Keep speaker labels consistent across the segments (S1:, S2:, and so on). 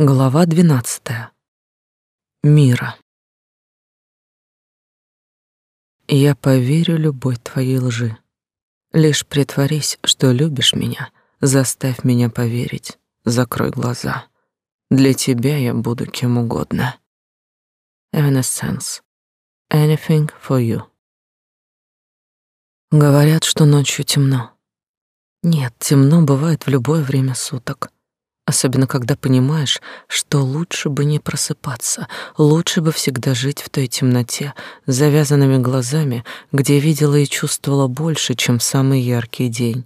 S1: Глава двенадцатая. Мира. Я поверю любой твоей лжи. Лишь притворись, что любишь меня, заставь меня поверить. Закрой глаза. Для тебя я буду кем угодно. Evanescence. Anything for you. Говорят, что ночью темно. Нет, темно бывает в любое время суток. Особенно когда понимаешь, что лучше бы не просыпаться, лучше бы всегда жить в той темноте, с завязанными глазами, где видела и чувствовала больше, чем в самый яркий день.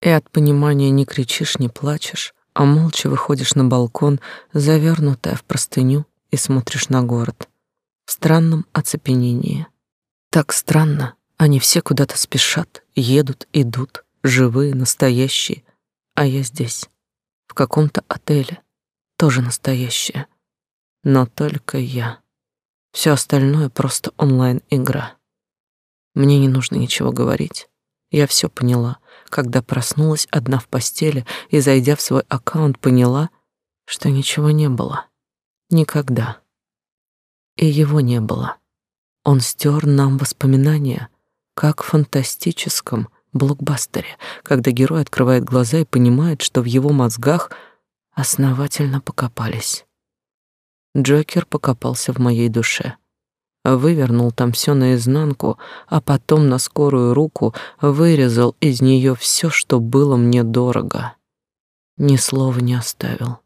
S1: И от понимания не кричишь, не плачешь, а молча выходишь на балкон, завернутая в простыню, и смотришь на город в странном оцепенении. Так странно, они все куда-то спешат, едут, идут, живые, настоящие, а я здесь в каком-то отеле, тоже настоящее. Но только я. Все остальное просто онлайн-игра. Мне не нужно ничего говорить. Я все поняла, когда проснулась одна в постели и, зайдя в свой аккаунт, поняла, что ничего не было. Никогда. И его не было. Он стер нам воспоминания, как в фантастическом, блокбастере, когда герой открывает глаза и понимает, что в его мозгах основательно покопались. Джокер покопался в моей душе, вывернул там все наизнанку, а потом на скорую руку вырезал из нее все, что было мне дорого. Ни слова не оставил.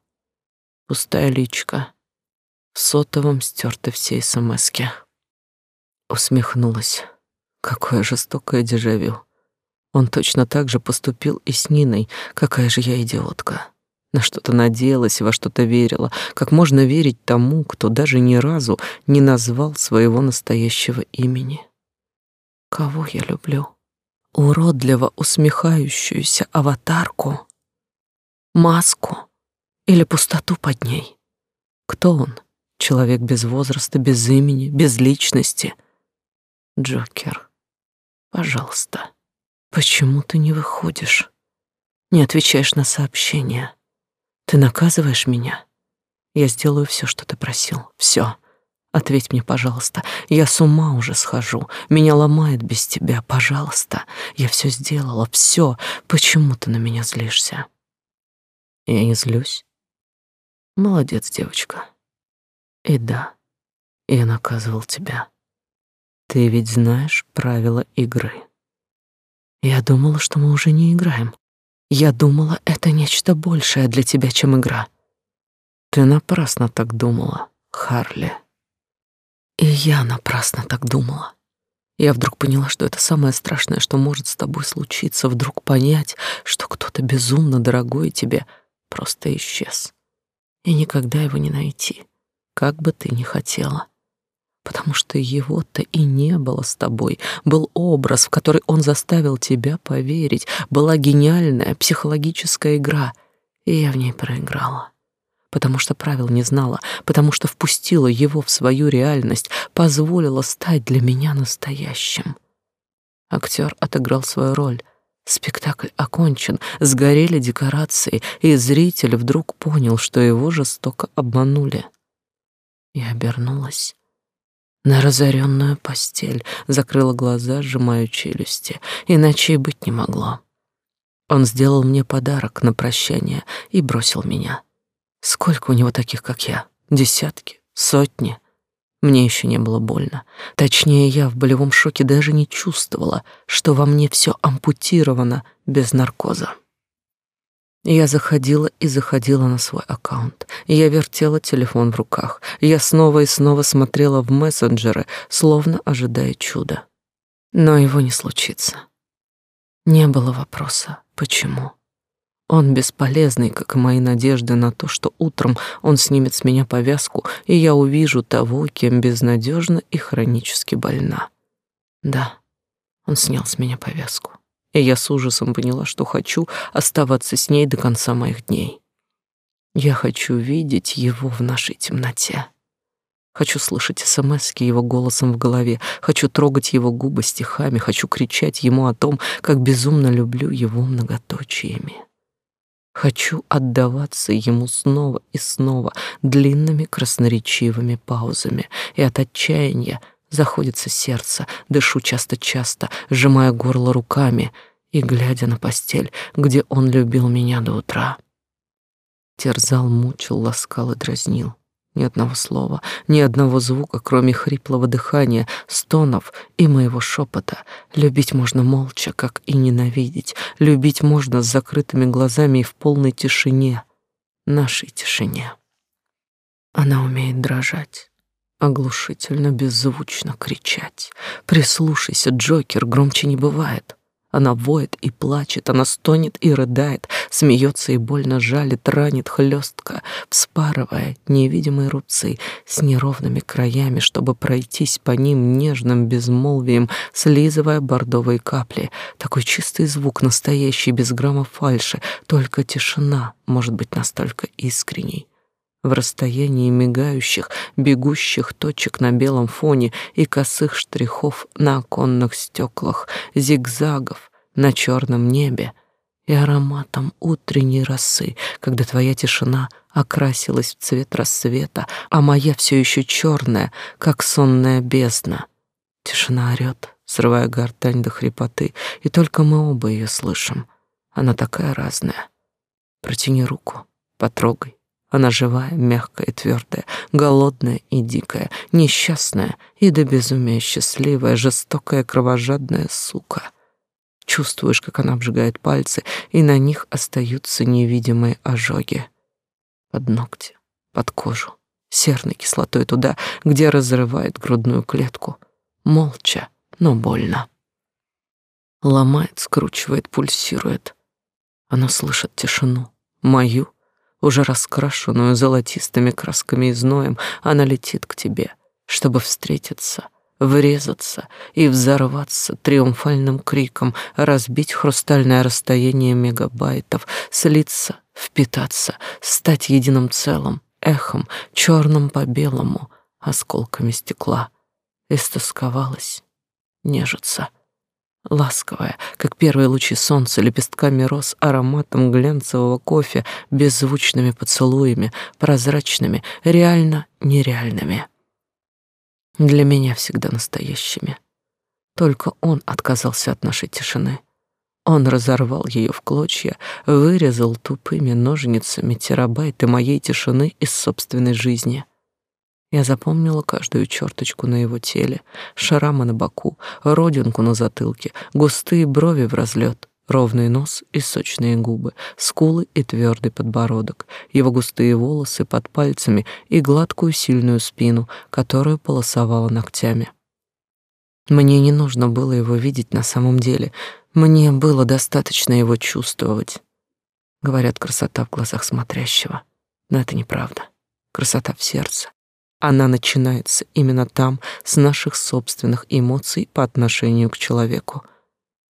S1: Пустая личка. В сотовом стерты все смски. Усмехнулась. Какое жестокое дежавю. Он точно так же поступил и с Ниной. Какая же я идиотка. На что-то надеялась, во что-то верила. Как можно верить тому, кто даже ни разу не назвал своего настоящего имени? Кого я люблю? Уродливо усмехающуюся аватарку? Маску? Или пустоту под ней? Кто он? Человек без возраста, без имени, без личности? Джокер, пожалуйста. Почему ты не выходишь? Не отвечаешь на сообщения? Ты наказываешь меня? Я сделаю все, что ты просил. Все. Ответь мне, пожалуйста. Я с ума уже схожу. Меня ломает без тебя. Пожалуйста. Я все сделала. Все. Почему ты на меня злишься? Я не злюсь. Молодец, девочка. И да, я наказывал тебя. Ты ведь знаешь правила игры. Я думала, что мы уже не играем. Я думала, это нечто большее для тебя, чем игра. Ты напрасно так думала, Харли. И я напрасно так думала. Я вдруг поняла, что это самое страшное, что может с тобой случиться, вдруг понять, что кто-то безумно дорогой тебе просто исчез. И никогда его не найти, как бы ты ни хотела потому что его-то и не было с тобой. Был образ, в который он заставил тебя поверить. Была гениальная психологическая игра, и я в ней проиграла. Потому что правил не знала, потому что впустила его в свою реальность, позволила стать для меня настоящим. Актер отыграл свою роль. Спектакль окончен, сгорели декорации, и зритель вдруг понял, что его жестоко обманули. Я обернулась на разоренную постель, закрыла глаза, сжимая челюсти, иначе и быть не могло. Он сделал мне подарок на прощание и бросил меня. Сколько у него таких, как я? Десятки? Сотни? Мне еще не было больно. Точнее, я в болевом шоке даже не чувствовала, что во мне все ампутировано без наркоза. Я заходила и заходила на свой аккаунт. Я вертела телефон в руках. Я снова и снова смотрела в мессенджеры, словно ожидая чуда. Но его не случится. Не было вопроса, почему. Он бесполезный, как и мои надежды на то, что утром он снимет с меня повязку, и я увижу того, кем безнадежно и хронически больна. Да, он снял с меня повязку и я с ужасом поняла, что хочу оставаться с ней до конца моих дней. Я хочу видеть его в нашей темноте. Хочу слышать смски его голосом в голове, хочу трогать его губы стихами, хочу кричать ему о том, как безумно люблю его многоточиями. Хочу отдаваться ему снова и снова длинными красноречивыми паузами, и от отчаяния заходится сердце, дышу часто-часто, сжимая горло руками и глядя на постель, где он любил меня до утра. Терзал, мучил, ласкал и дразнил. Ни одного слова, ни одного звука, кроме хриплого дыхания, стонов и моего шепота. Любить можно молча, как и ненавидеть. Любить можно с закрытыми глазами и в полной тишине. Нашей тишине. Она умеет дрожать, оглушительно, беззвучно кричать. Прислушайся, Джокер, громче не бывает. Она воет и плачет, она стонет и рыдает, смеется и больно жалит, ранит хлестко, вспарывая невидимые рубцы с неровными краями, чтобы пройтись по ним нежным безмолвием, слизывая бордовые капли. Такой чистый звук, настоящий, без грамма фальши, только тишина может быть настолько искренней в расстоянии мигающих, бегущих точек на белом фоне и косых штрихов на оконных стеклах, зигзагов на черном небе и ароматом утренней росы, когда твоя тишина окрасилась в цвет рассвета, а моя все еще черная, как сонная бездна. Тишина орет, срывая гортань до хрипоты, и только мы оба ее слышим. Она такая разная. Протяни руку, потрогай, она живая, мягкая и твердая, голодная и дикая, несчастная и до безумия счастливая, жестокая, кровожадная сука. Чувствуешь, как она обжигает пальцы, и на них остаются невидимые ожоги. Под ногти, под кожу, серной кислотой туда, где разрывает грудную клетку. Молча, но больно. Ломает, скручивает, пульсирует. Она слышит тишину, мою, уже раскрашенную золотистыми красками и зноем, она летит к тебе, чтобы встретиться, врезаться и взорваться триумфальным криком, разбить хрустальное расстояние мегабайтов, слиться, впитаться, стать единым целым, эхом, черным по белому, осколками стекла. Истосковалась, нежится — ласковая, как первые лучи солнца, лепестками роз, ароматом глянцевого кофе, беззвучными поцелуями, прозрачными, реально нереальными. Для меня всегда настоящими. Только он отказался от нашей тишины. Он разорвал ее в клочья, вырезал тупыми ножницами терабайты моей тишины из собственной жизни — я запомнила каждую черточку на его теле, шрамы на боку, родинку на затылке, густые брови в разлет, ровный нос и сочные губы, скулы и твердый подбородок, его густые волосы под пальцами и гладкую сильную спину, которую полосовала ногтями. Мне не нужно было его видеть на самом деле, мне было достаточно его чувствовать. Говорят, красота в глазах смотрящего, но это неправда. Красота в сердце. Она начинается именно там, с наших собственных эмоций по отношению к человеку.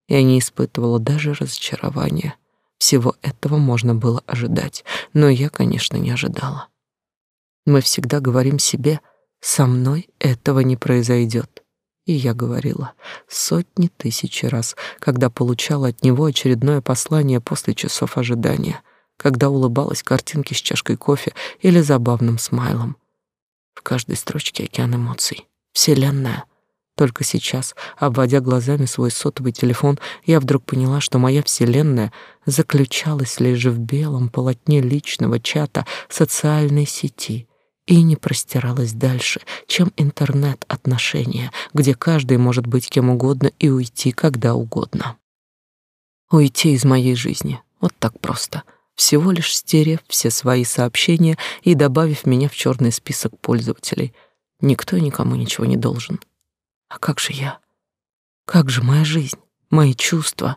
S1: Я не испытывала даже разочарования. Всего этого можно было ожидать, но я, конечно, не ожидала. Мы всегда говорим себе «со мной этого не произойдет». И я говорила сотни тысяч раз, когда получала от него очередное послание после часов ожидания, когда улыбалась картинке с чашкой кофе или забавным смайлом. В каждой строчке океан эмоций. Вселенная. Только сейчас, обводя глазами свой сотовый телефон, я вдруг поняла, что моя вселенная заключалась лишь в белом полотне личного чата социальной сети и не простиралась дальше, чем интернет-отношения, где каждый может быть кем угодно и уйти когда угодно. Уйти из моей жизни. Вот так просто — всего лишь стерев все свои сообщения и добавив меня в черный список пользователей. Никто никому ничего не должен. А как же я? Как же моя жизнь, мои чувства?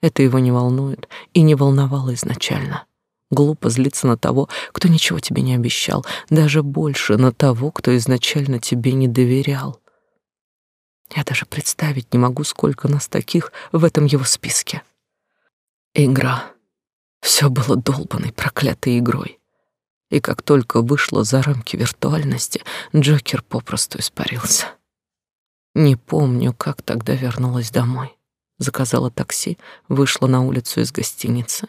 S1: Это его не волнует и не волновало изначально. Глупо злиться на того, кто ничего тебе не обещал, даже больше на того, кто изначально тебе не доверял. Я даже представить не могу, сколько нас таких в этом его списке. Игра. Все было долбанной, проклятой игрой. И как только вышло за рамки виртуальности, Джокер попросту испарился. Не помню, как тогда вернулась домой. Заказала такси, вышла на улицу из гостиницы.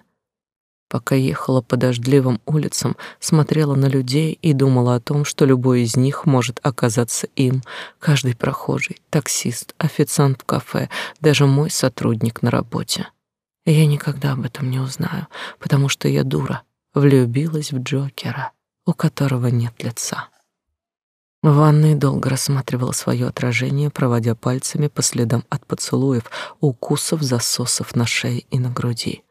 S1: Пока ехала по дождливым улицам, смотрела на людей и думала о том, что любой из них может оказаться им. Каждый прохожий, таксист, официант в кафе, даже мой сотрудник на работе. Я никогда об этом не узнаю, потому что я дура, влюбилась в Джокера, у которого нет лица. В ванной долго рассматривала свое отражение, проводя пальцами по следам от поцелуев, укусов, засосов на шее и на груди.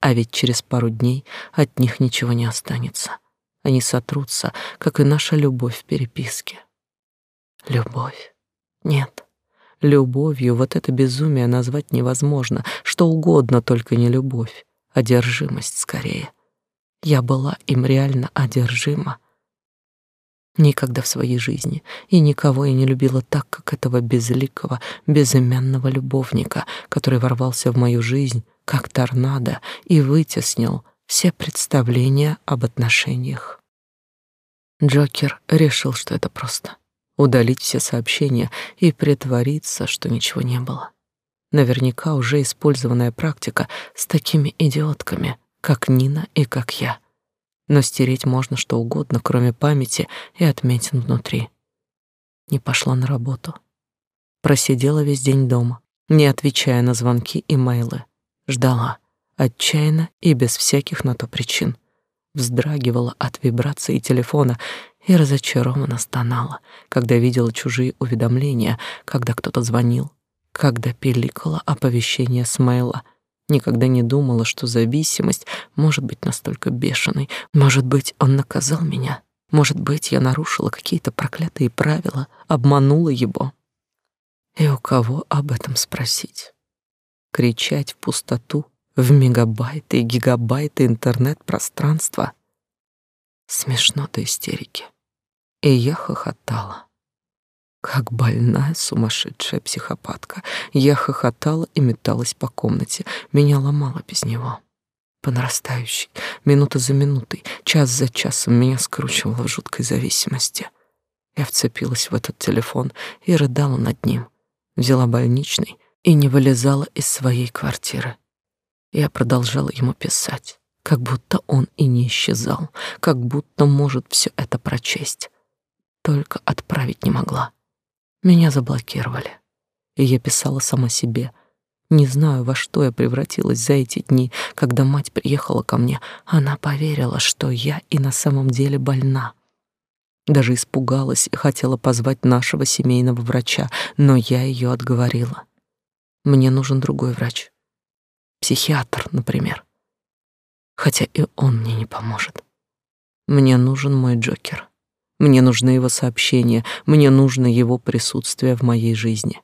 S1: А ведь через пару дней от них ничего не останется. Они сотрутся, как и наша любовь в переписке. Любовь? Нет. Любовью вот это безумие назвать невозможно, что угодно, только не любовь, одержимость скорее. Я была им реально одержима. Никогда в своей жизни и никого я не любила так, как этого безликого, безымянного любовника, который ворвался в мою жизнь, как торнадо, и вытеснил все представления об отношениях. Джокер решил, что это просто удалить все сообщения и притвориться, что ничего не было. Наверняка уже использованная практика с такими идиотками, как Нина и как я. Но стереть можно что угодно, кроме памяти и отметин внутри. Не пошла на работу. Просидела весь день дома, не отвечая на звонки и мейлы. Ждала, отчаянно и без всяких на то причин. Вздрагивала от вибрации телефона и разочарованно стонала, когда видела чужие уведомления, когда кто-то звонил, когда пиликало оповещение с мейла. Никогда не думала, что зависимость может быть настолько бешеной. Может быть, он наказал меня. Может быть, я нарушила какие-то проклятые правила, обманула его. И у кого об этом спросить? кричать в пустоту, в мегабайты и гигабайты интернет-пространства. Смешно до истерики. И я хохотала. Как больная сумасшедшая психопатка. Я хохотала и металась по комнате. Меня ломало без него. По нарастающей, минута за минутой, час за часом меня скручивало в жуткой зависимости. Я вцепилась в этот телефон и рыдала над ним. Взяла больничный и не вылезала из своей квартиры. Я продолжала ему писать, как будто он и не исчезал, как будто может все это прочесть. Только отправить не могла. Меня заблокировали. И я писала сама себе. Не знаю, во что я превратилась за эти дни, когда мать приехала ко мне. Она поверила, что я и на самом деле больна. Даже испугалась и хотела позвать нашего семейного врача, но я ее отговорила. Мне нужен другой врач. Психиатр, например. Хотя и он мне не поможет. Мне нужен мой Джокер. Мне нужны его сообщения, мне нужно его присутствие в моей жизни.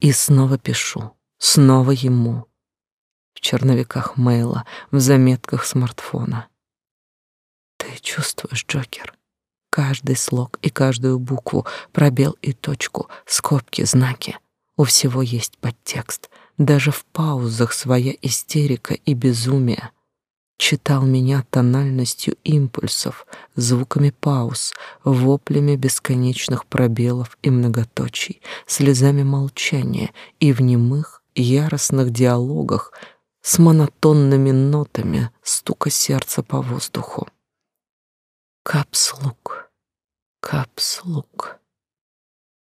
S1: И снова пишу, снова ему. В черновиках мейла, в заметках смартфона. Ты чувствуешь, Джокер? Каждый слог и каждую букву, пробел и точку, скобки, знаки — у всего есть подтекст. Даже в паузах своя истерика и безумие. Читал меня тональностью импульсов, звуками пауз, воплями бесконечных пробелов и многоточий, слезами молчания и в немых, яростных диалогах с монотонными нотами стука сердца по воздуху. Капслук, капслук,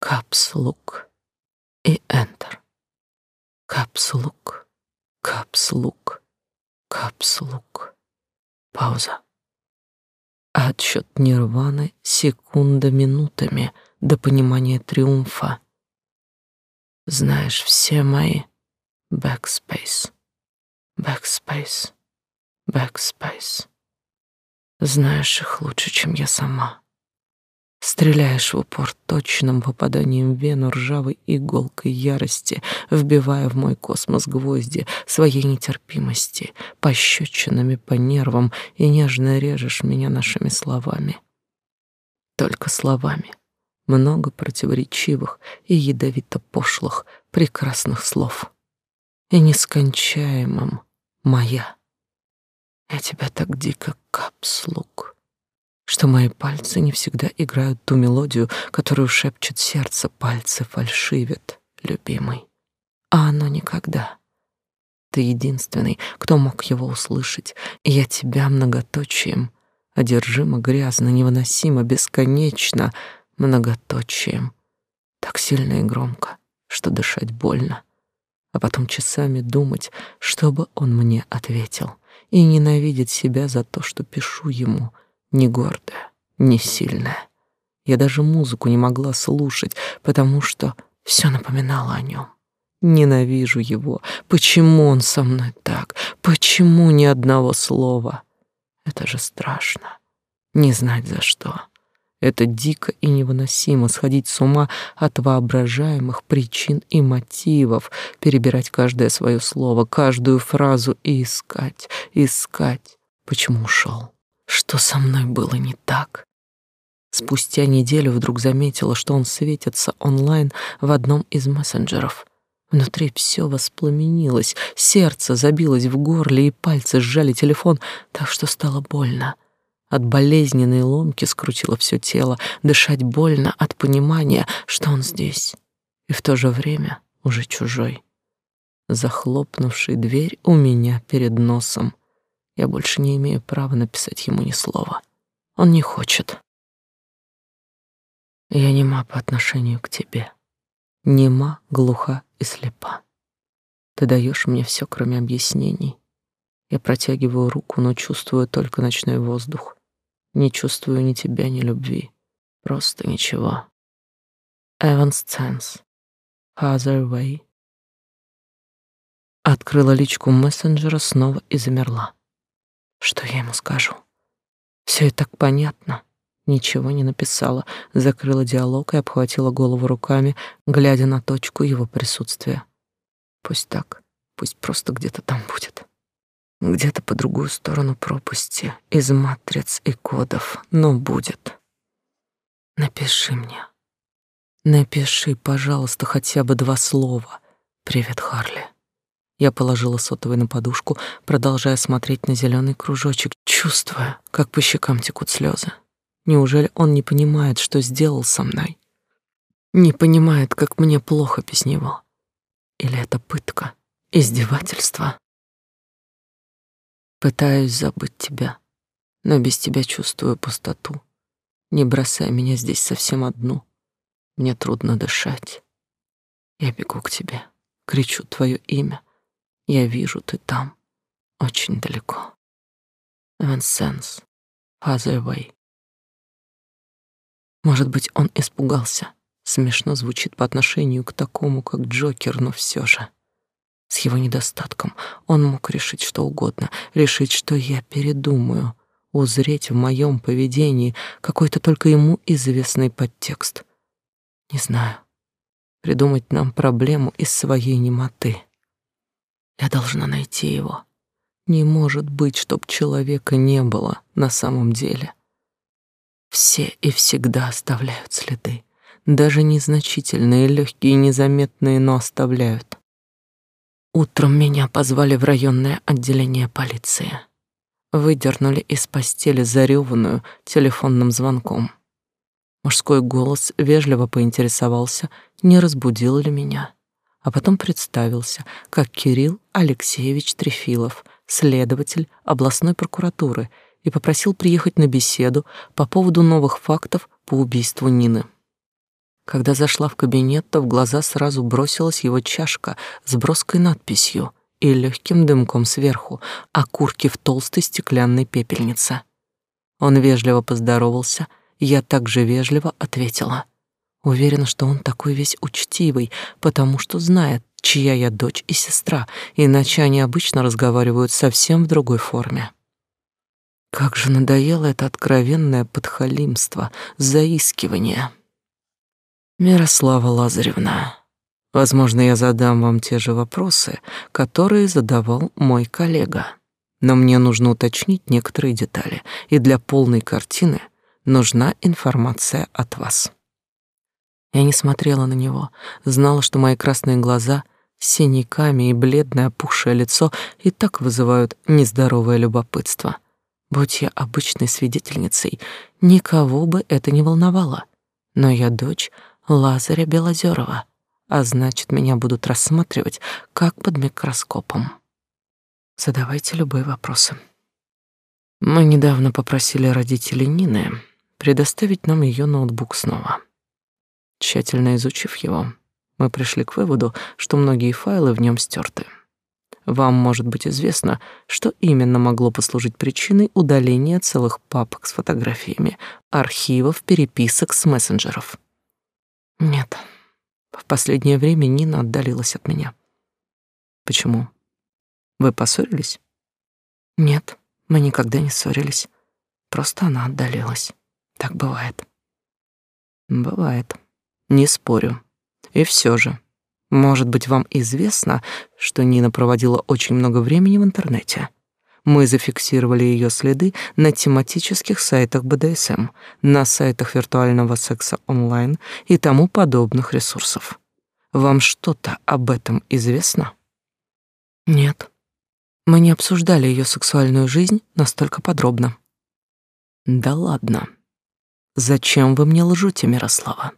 S1: капслук и Enter. Капслук, капслук, капслук. Пауза. Отсчет нирваны секунда минутами до понимания триумфа. Знаешь все мои backspace, backspace, backspace. Знаешь их лучше, чем я сама. Стреляешь в упор точным попаданием в вену ржавой иголкой ярости, вбивая в мой космос гвозди своей нетерпимости, пощечинами по нервам и нежно режешь меня нашими словами. Только словами. Много противоречивых и ядовито пошлых, прекрасных слов. И нескончаемым моя. Я тебя так дико капслук что мои пальцы не всегда играют ту мелодию, которую шепчет сердце, пальцы фальшивят, любимый. А оно никогда. Ты единственный, кто мог его услышать. И я тебя многоточием, одержимо, грязно, невыносимо, бесконечно многоточием. Так сильно и громко, что дышать больно. А потом часами думать, чтобы он мне ответил. И ненавидеть себя за то, что пишу ему, не гордая, не сильная. Я даже музыку не могла слушать, потому что все напоминало о нем. Ненавижу его. Почему он со мной так? Почему ни одного слова? Это же страшно. Не знать за что. Это дико и невыносимо сходить с ума от воображаемых причин и мотивов, перебирать каждое свое слово, каждую фразу и искать, искать. Почему ушел? Что со мной было не так? Спустя неделю вдруг заметила, что он светится онлайн в одном из мессенджеров. Внутри все воспламенилось, сердце забилось в горле, и пальцы сжали телефон, так что стало больно. От болезненной ломки скрутило все тело, дышать больно от понимания, что он здесь, и в то же время уже чужой. Захлопнувший дверь у меня перед носом. Я больше не имею права написать ему ни слова. Он не хочет. Я нема по отношению к тебе. Нема, глуха и слепа. Ты даешь мне все, кроме объяснений. Я протягиваю руку, но чувствую только ночной воздух. Не чувствую ни тебя, ни любви. Просто ничего. Evanescence. Other way. Открыла личку мессенджера снова и замерла. Что я ему скажу? Все и так понятно. Ничего не написала, закрыла диалог и обхватила голову руками, глядя на точку его присутствия. Пусть так, пусть просто где-то там будет. Где-то по другую сторону пропасти, из матриц и кодов, но будет. Напиши мне. Напиши, пожалуйста, хотя бы два слова. Привет, Харли. Я положила сотовый на подушку, продолжая смотреть на зеленый кружочек, чувствуя, как по щекам текут слезы. Неужели он не понимает, что сделал со мной? Не понимает, как мне плохо без него? Или это пытка, издевательство? Пытаюсь забыть тебя, но без тебя чувствую пустоту. Не бросай меня здесь совсем одну. Мне трудно дышать. Я бегу к тебе, кричу твое имя. Я вижу, ты там, очень далеко. Other Way. Может быть, он испугался. Смешно звучит по отношению к такому, как Джокер, но все же. С его недостатком он мог решить что угодно, решить, что я передумаю, узреть в моем поведении какой-то только ему известный подтекст. Не знаю. Придумать нам проблему из своей немоты. Я должна найти его. Не может быть, чтоб человека не было на самом деле. Все и всегда оставляют следы, даже незначительные, легкие незаметные, но оставляют. Утром меня позвали в районное отделение полиции. Выдернули из постели зареванную телефонным звонком. Мужской голос вежливо поинтересовался, не разбудил ли меня, а потом представился, как Кирилл Алексеевич Трефилов, следователь областной прокуратуры и попросил приехать на беседу по поводу новых фактов по убийству Нины. Когда зашла в кабинет, то в глаза сразу бросилась его чашка с броской надписью и легким дымком сверху, окурки в толстой стеклянной пепельнице. Он вежливо поздоровался, я также вежливо ответила. Уверена, что он такой весь учтивый, потому что знает, чья я дочь и сестра, иначе они обычно разговаривают совсем в другой форме. Как же надоело это откровенное подхалимство, заискивание. Мирослава Лазаревна, возможно, я задам вам те же вопросы, которые задавал мой коллега. Но мне нужно уточнить некоторые детали, и для полной картины нужна информация от вас. Я не смотрела на него, знала, что мои красные глаза с синяками и бледное опухшее лицо и так вызывают нездоровое любопытство. Будь я обычной свидетельницей, никого бы это не волновало. Но я дочь Лазаря Белозерова, а значит, меня будут рассматривать как под микроскопом. Задавайте любые вопросы. Мы недавно попросили родителей Нины предоставить нам ее ноутбук снова. Тщательно изучив его, мы пришли к выводу, что многие файлы в нем стерты. Вам может быть известно, что именно могло послужить причиной удаления целых папок с фотографиями, архивов, переписок с мессенджеров. Нет. В последнее время Нина отдалилась от меня. Почему? Вы поссорились? Нет, мы никогда не ссорились. Просто она отдалилась. Так бывает. Бывает. Не спорю. И все же, может быть, вам известно, что Нина проводила очень много времени в интернете. Мы зафиксировали ее следы на тематических сайтах БДСМ, на сайтах виртуального секса онлайн и тому подобных ресурсов. Вам что-то об этом известно? Нет. Мы не обсуждали ее сексуальную жизнь настолько подробно. Да ладно. Зачем вы мне лжете, Мирослава?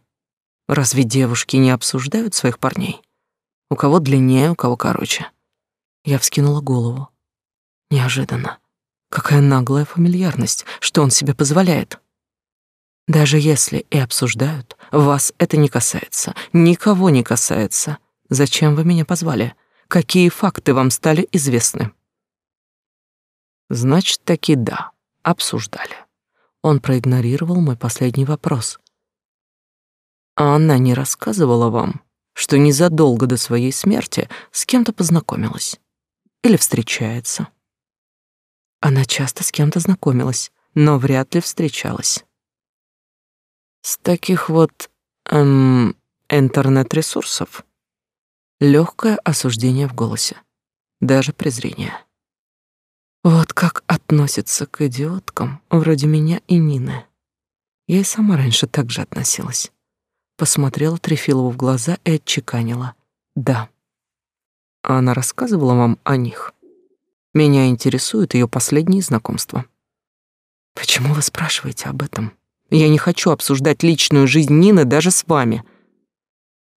S1: Разве девушки не обсуждают своих парней? У кого длиннее, у кого короче. Я вскинула голову. Неожиданно. Какая наглая фамильярность, что он себе позволяет. Даже если и обсуждают, вас это не касается, никого не касается. Зачем вы меня позвали? Какие факты вам стали известны? Значит, таки да, обсуждали. Он проигнорировал мой последний вопрос. А она не рассказывала вам, что незадолго до своей смерти с кем-то познакомилась или встречается? Она часто с кем-то знакомилась, но вряд ли встречалась. С таких вот эм, интернет-ресурсов легкое осуждение в голосе, даже презрение. Вот как относится к идиоткам вроде меня и Нины. Я и сама раньше так же относилась посмотрела Трефилову в глаза и отчеканила. «Да». А она рассказывала вам о них? Меня интересует ее последние знакомства. Почему вы спрашиваете об этом? Я не хочу обсуждать личную жизнь Нины даже с вами.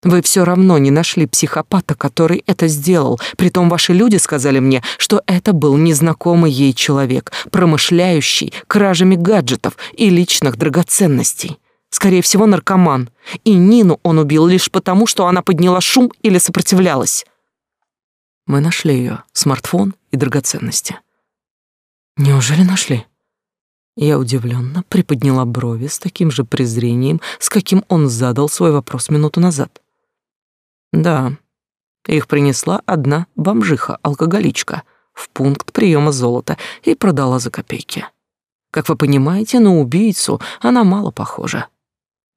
S1: Вы все равно не нашли психопата, который это сделал. Притом ваши люди сказали мне, что это был незнакомый ей человек, промышляющий кражами гаджетов и личных драгоценностей. Скорее всего, наркоман. И Нину он убил лишь потому, что она подняла шум или сопротивлялась. Мы нашли ее, смартфон и драгоценности. Неужели нашли? Я удивленно приподняла брови с таким же презрением, с каким он задал свой вопрос минуту назад. Да, их принесла одна бомжиха-алкоголичка в пункт приема золота и продала за копейки. Как вы понимаете, на убийцу она мало похожа.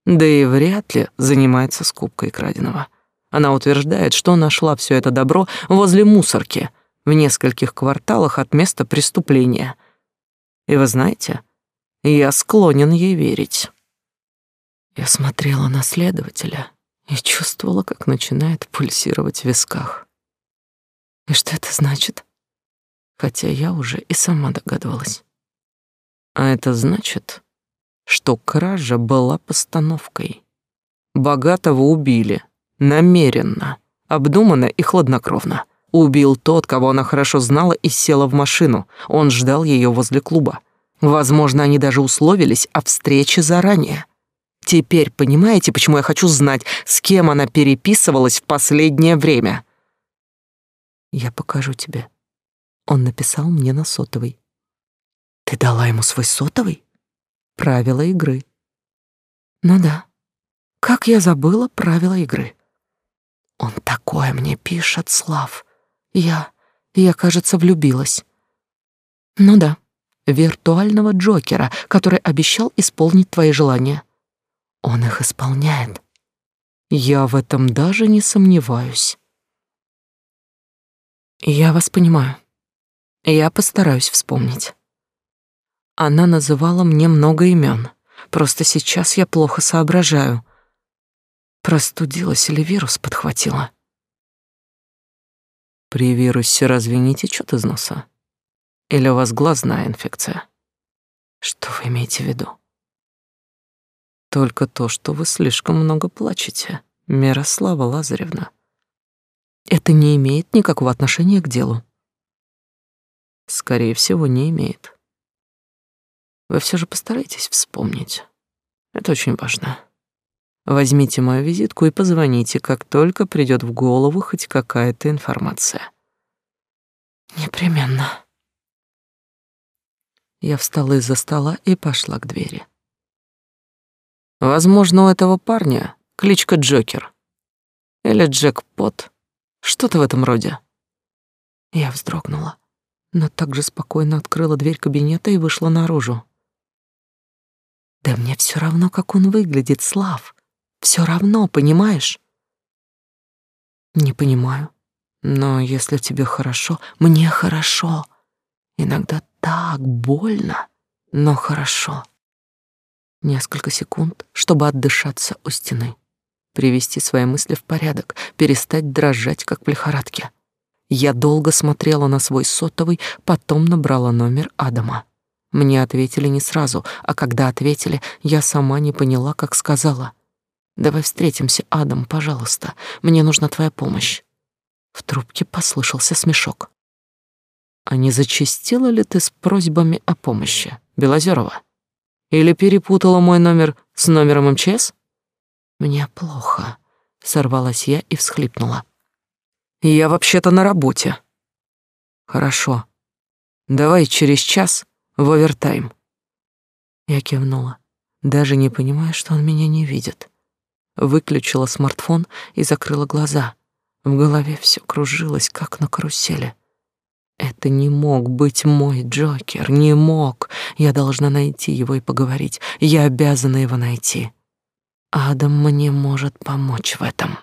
S1: Да и вряд ли занимается скупкой краденого. Она утверждает, что нашла все это добро возле мусорки, в нескольких кварталах от места преступления. И вы знаете, я склонен ей верить. Я смотрела на следователя и чувствовала, как начинает пульсировать в висках. И что это значит? Хотя я уже и сама догадывалась. А это значит, что кража была постановкой. Богатого убили. Намеренно. Обдуманно и хладнокровно. Убил тот, кого она хорошо знала и села в машину. Он ждал ее возле клуба. Возможно, они даже условились о встрече заранее. Теперь понимаете, почему я хочу знать, с кем она переписывалась в последнее время? Я покажу тебе. Он написал мне на сотовый. Ты дала ему свой сотовый? Правила игры. Ну да, как я забыла правила игры. Он такое мне пишет, Слав. Я, я, кажется, влюбилась. Ну да, виртуального Джокера, который обещал исполнить твои желания. Он их исполняет. Я в этом даже не сомневаюсь. Я вас понимаю. Я постараюсь вспомнить. Она называла мне много имен. Просто сейчас я плохо соображаю. Простудилась или вирус подхватила? При вирусе разве не течет из носа? Или у вас глазная инфекция? Что вы имеете в виду? Только то, что вы слишком много плачете, Мирослава Лазаревна. Это не имеет никакого отношения к делу. Скорее всего, не имеет. Вы все же постарайтесь вспомнить. Это очень важно. Возьмите мою визитку и позвоните, как только придет в голову хоть какая-то информация.
S2: Непременно.
S1: Я встала из-за стола и пошла к двери. Возможно, у этого парня кличка Джокер. Или Джекпот. Что-то в этом роде. Я вздрогнула, но также спокойно открыла дверь кабинета и вышла наружу. Да мне все равно, как он выглядит, Слав. Все равно, понимаешь? Не понимаю. Но если тебе хорошо, мне хорошо. Иногда так больно, но хорошо. Несколько секунд, чтобы отдышаться у стены, привести свои мысли в порядок, перестать дрожать, как в лихорадке. Я долго смотрела на свой сотовый, потом набрала номер Адама. Мне ответили не сразу, а когда ответили, я сама не поняла, как сказала. «Давай встретимся, Адам, пожалуйста. Мне нужна твоя помощь». В трубке послышался смешок. «А не зачастила ли ты с просьбами о помощи, Белозерова?» Или перепутала мой номер с номером МЧС? Мне плохо, сорвалась я и всхлипнула. Я вообще-то на работе. Хорошо. Давай через час в овертайм. Я кивнула, даже не понимая, что он меня не видит. Выключила смартфон и закрыла глаза. В голове все кружилось, как на карусели. Это не мог быть мой Джокер, не мог. Я должна найти его и поговорить. Я обязана его найти. Адам мне может помочь в этом.